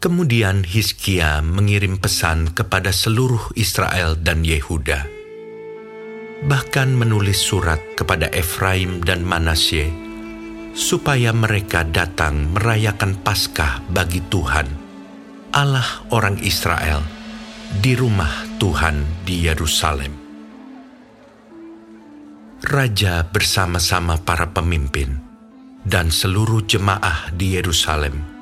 Kemudian Hizkia mengirim pesan kepada seluruh Israel dan Yehuda. Bahkan menulis surat kepada Efraim dan Manasye supaya mereka datang merayakan Paskah bagi Tuhan, Allah orang Israel, di rumah Tuhan di Yerusalem. Raja bersama-sama para pemimpin dan seluruh jemaah di Yerusalem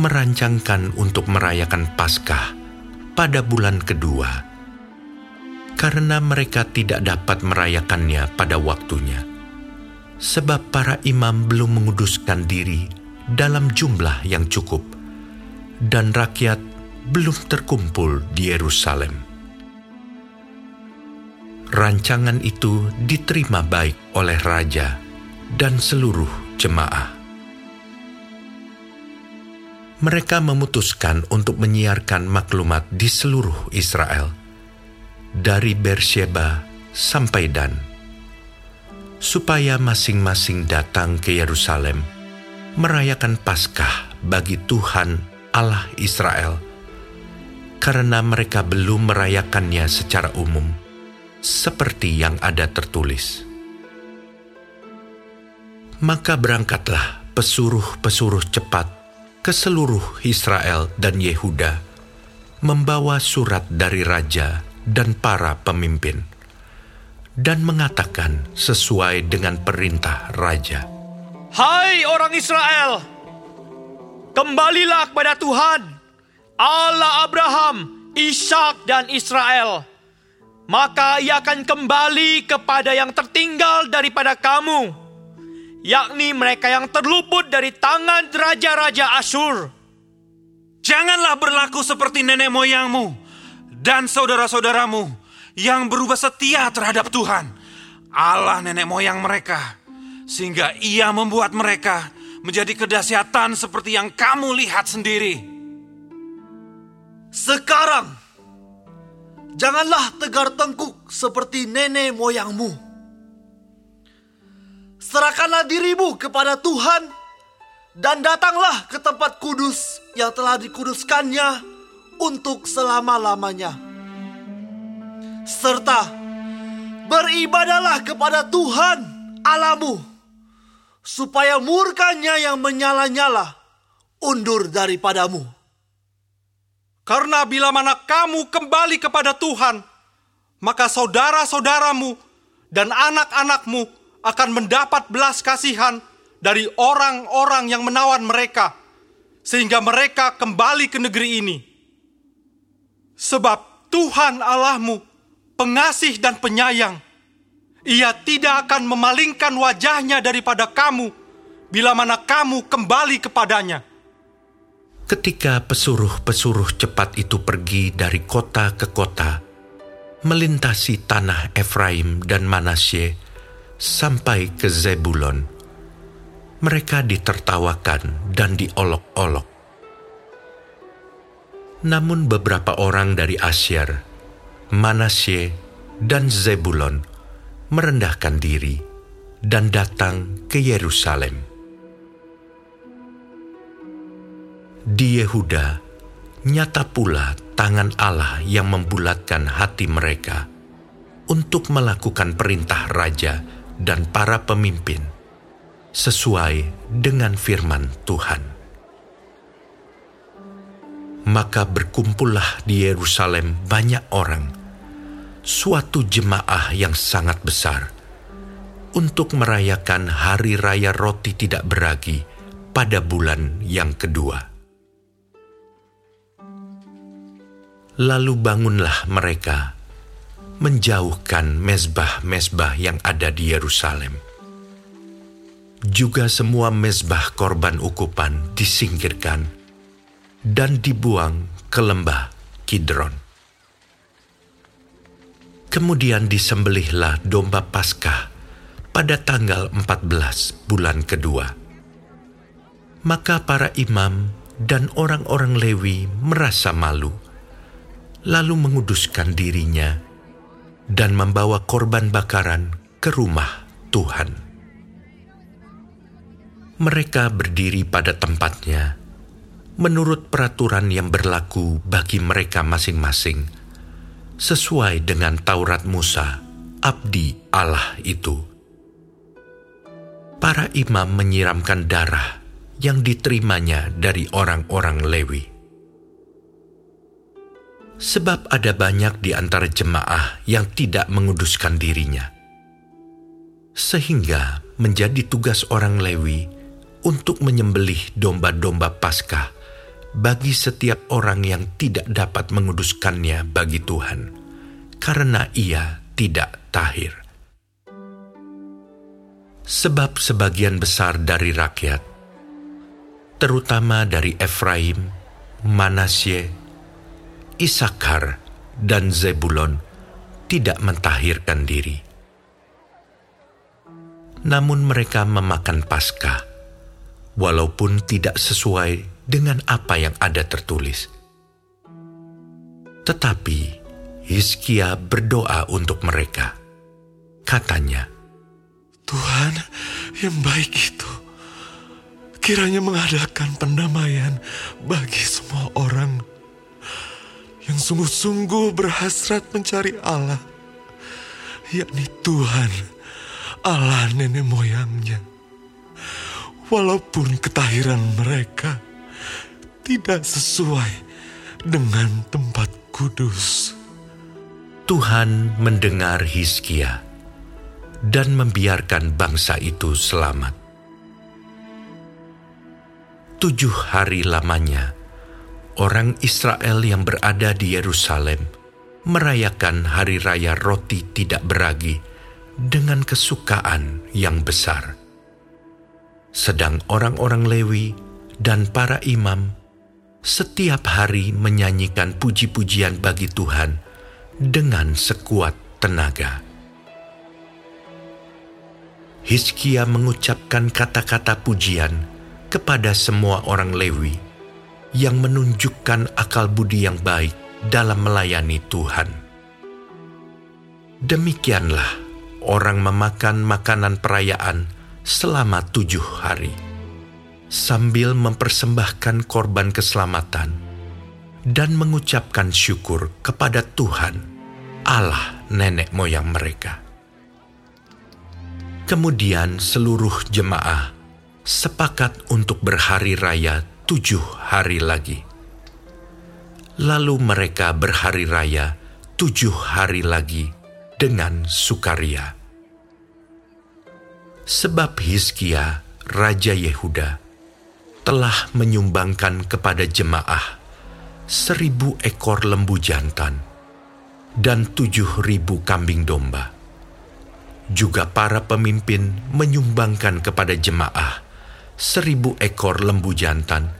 merancangkan untuk merayakan Paskah pada bulan kedua, karena mereka tidak dapat merayakannya pada waktunya, sebab para imam belum menguduskan diri dalam jumlah yang cukup, dan rakyat belum terkumpul di Yerusalem. Rancangan itu diterima baik oleh raja dan seluruh jemaah mereka memutuskan untuk menyiarkan maklumat di seluruh Israel, dari Beersheba sampai Dan, supaya masing-masing datang ke Yerusalem merayakan Paskah bagi Tuhan Allah Israel, karena mereka belum merayakannya secara umum, seperti yang ada tertulis. Maka berangkatlah pesuruh-pesuruh cepat ke seluruh Israel dan Yehuda, membawa surat dari raja dan para pemimpin, dan mengatakan sesuai dengan perintah raja. Hai orang Israel, kembalilah kepada Tuhan, Allah Abraham, Ishak dan Israel. Maka ia akan kembali kepada yang tertinggal daripada kamu, yakni mereka yang terluput dari tangan raja-raja Asyur. Janganlah berlaku seperti nenek moyangmu dan saudara-saudaramu yang berubah setia terhadap Tuhan, Allah nenek moyang mereka, sehingga ia membuat mereka menjadi kedahsyatan seperti yang kamu lihat sendiri. Sekarang, janganlah tegar tengkuk seperti nenek moyangmu serahkanlah dirimu kepada Tuhan dan datanglah ke tempat kudus yang telah dikuduskannya untuk selama-lamanya. Serta beribadalah kepada Tuhan Alamu supaya murkanya yang menyala-nyala undur daripadamu. Karena bila mana kamu kembali kepada Tuhan, maka saudara-saudaramu dan anak-anakmu akan mendapat belas kasihan dari orang-orang yang menawan mereka, sehingga mereka kembali ke negeri ini. Sebab Tuhan Allahmu pengasih dan penyayang, ia tidak akan memalingkan wajahnya daripada kamu bila mana kamu kembali kepadanya. Ketika pesuruh-pesuruh cepat itu pergi dari kota ke kota, melintasi tanah Efraim dan Manasye, sampai ke Zebulon. Mereka ditertawakan dan diolok-olok. Namun beberapa orang dari Asyir, Manasye, dan Zebulon merendahkan diri dan datang ke Yerusalem. Di Yehuda, nyata pula tangan Allah yang membulatkan hati mereka untuk melakukan perintah raja dan para pemimpin sesuai dengan firman Tuhan. Maka berkumpullah di Yerusalem banyak orang, suatu jemaah yang sangat besar, untuk merayakan hari raya roti tidak beragi pada bulan yang kedua. Lalu bangunlah mereka menjauhkan mezbah-mezbah yang ada di Yerusalem. Juga semua mezbah korban ukupan disingkirkan dan dibuang ke lembah Kidron. Kemudian disembelihlah domba Paskah pada tanggal 14 bulan kedua. Maka para imam dan orang-orang Lewi merasa malu, lalu menguduskan dirinya dan membawa korban bakaran ke rumah Tuhan. Mereka berdiri pada tempatnya, menurut peraturan yang berlaku bagi mereka masing-masing, sesuai dengan Taurat Musa, abdi Allah itu. Para imam menyiramkan darah yang diterimanya dari orang-orang Lewi. Sebab ada banyak di antara jemaah yang tidak menguduskan dirinya. Sehingga menjadi tugas orang Lewi untuk menyembelih domba-domba Paskah bagi setiap orang yang tidak dapat menguduskannya bagi Tuhan, karena ia tidak tahir. Sebab sebagian besar dari rakyat, terutama dari Efraim, Manasye, Isakar, dan Zebulon, tidak mentahirkan diri. Namun mereka memakan Paskah, walaupun tidak sesuai dengan apa yang ada tertulis. Tetapi Hizkia berdoa untuk mereka. Katanya, Tuhan yang baik itu kiranya mengadakan pendamaian bagi semua orang sungguh-sungguh berhasrat mencari Allah, yakni Tuhan, Allah nenek moyangnya. Walaupun ketahiran mereka tidak sesuai dengan tempat kudus. Tuhan mendengar Hizkia dan membiarkan bangsa itu selamat. Tujuh hari lamanya, orang Israel yang berada di Yerusalem merayakan hari raya roti tidak beragi dengan kesukaan yang besar. Sedang orang-orang Lewi dan para imam setiap hari menyanyikan puji-pujian bagi Tuhan dengan sekuat tenaga. Hizkia mengucapkan kata-kata pujian kepada semua orang Lewi yang menunjukkan akal budi yang baik dalam melayani Tuhan. Demikianlah orang memakan makanan perayaan selama tujuh hari sambil mempersembahkan korban keselamatan dan mengucapkan syukur kepada Tuhan, Allah nenek moyang mereka. Kemudian seluruh jemaah sepakat untuk berhari raya tujuh hari lagi. Lalu mereka berhari raya tujuh hari lagi dengan sukaria. Sebab Hizkia, Raja Yehuda, telah menyumbangkan kepada jemaah seribu ekor lembu jantan dan tujuh ribu kambing domba. Juga para pemimpin menyumbangkan kepada jemaah seribu ekor lembu jantan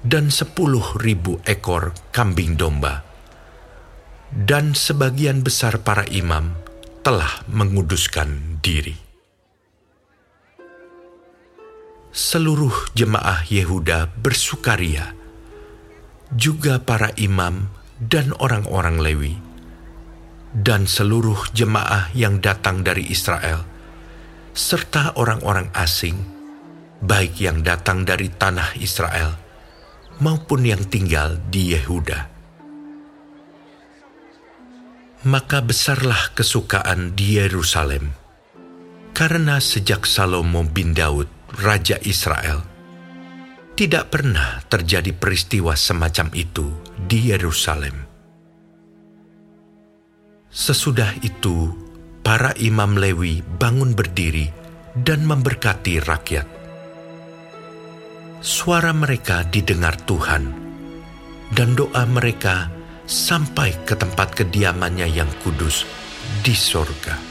dan sepuluh ribu ekor kambing domba. Dan sebagian besar para imam telah menguduskan diri. Seluruh jemaah Yehuda bersukaria, juga para imam dan orang-orang Lewi, dan seluruh jemaah yang datang dari Israel, serta orang-orang asing, baik yang datang dari tanah Israel maupun yang tinggal di Yehuda. Maka besarlah kesukaan di Yerusalem, karena sejak Salomo bin Daud Raja Israel. Tidak pernah terjadi peristiwa semacam itu di Yerusalem. Sesudah itu, para imam Lewi bangun berdiri dan memberkati rakyat. Suara mereka didengar Tuhan, dan doa mereka sampai ke tempat kediamannya yang kudus di sorga.